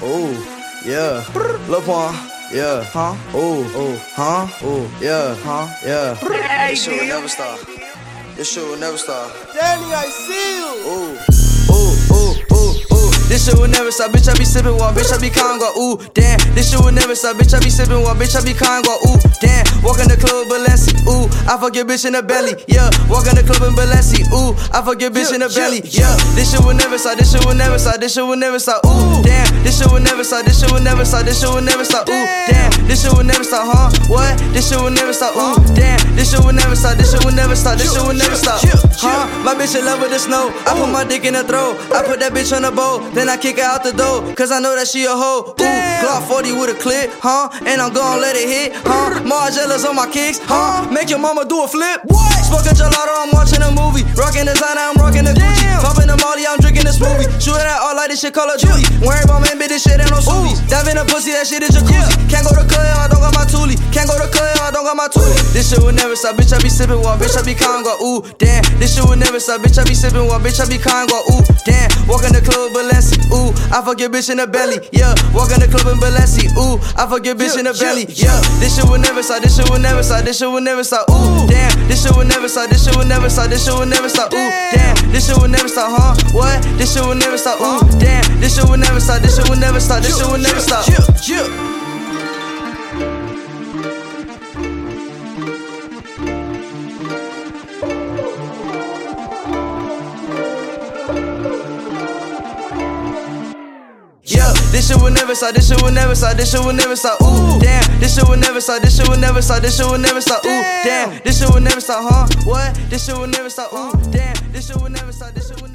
Ooh, yeah. Lil Pump, yeah. Huh? Oh, oh, huh? Oh, yeah, huh? Yeah. This shit will never stop. This shit will never stop. Danny, I see you. Ooh, ooh, ooh, ooh, ooh. This shit will never stop, bitch. I be sipping one, bitch. I be calm, go ooh, damn. This shit will never stop, bitch. I be sipping one, bitch. I be calm, go ooh, damn. Walk in the club, Balenci, ooh. I fuck your bitch in the belly, yeah. Walk in the club in Balenci, ooh. I fuck your bitch in the belly, yeah. This shit will never stop, this shit will never stop, this shit will never stop, ooh, damn. This shit will never stop, this shit will never stop, this shit will never stop, ooh, damn. This shit will never stop, huh? What? This shit will never stop, ooh, damn. This shit will never stop, this shit will never stop, this shit will never stop, huh? My bitch in love with the snow. I put my dick in her throat. I put that bitch on the boat, then I kick her out the door, cause I know that she a hoe. Ooh, Glock 40 with a clip, huh? And I'm gon' let it hit, huh? Margielas on my kicks, huh? Make your mama do a flip. What? Smoking gelato, I'm watching a movie. Rocking designer, I'm rocking the Gucci. Popping the Molly, I'm drinking the smoothie. Shooting at all like this shit Call of Duty. Worry about man, bitch, this shit ain't no. Dive in the pussy, that shit is jacuzzi. Can't go to club, I don't got my toolie. Can't go to club, I don't got my toolie. This shit will never stop, bitch. I be sipping one, bitch. I be calm, go ooh, damn. This shit will never stop, bitch. I be sipping one, bitch. I be calm, go ooh, damn. Walk in the club, Balenci, ooh. I fuck your bitch in the belly, yeah. Walk in the club in Balenci, ooh. I fuck your bitch in the belly, yeah. This shit will never stop, this shit will never stop, this shit will never stop, ooh, damn. This shit will never stop, this shit will never stop, this shit will never stop, ooh, damn. This shit will never stop, huh? What? This shit will never stop, ooh, damn. This shit will never stop, this shit will never stop, this shit will never stop. Yeah. Yeah, this shit will never stop, this shit will never stop, this shit will never stop, ooh, damn, this shit will never stop, this shit will never stop, this shit will never stop, ooh, damn, this shit will never stop, huh? What? This shit will never stop, ooh, damn, this shit will never stop, this shit will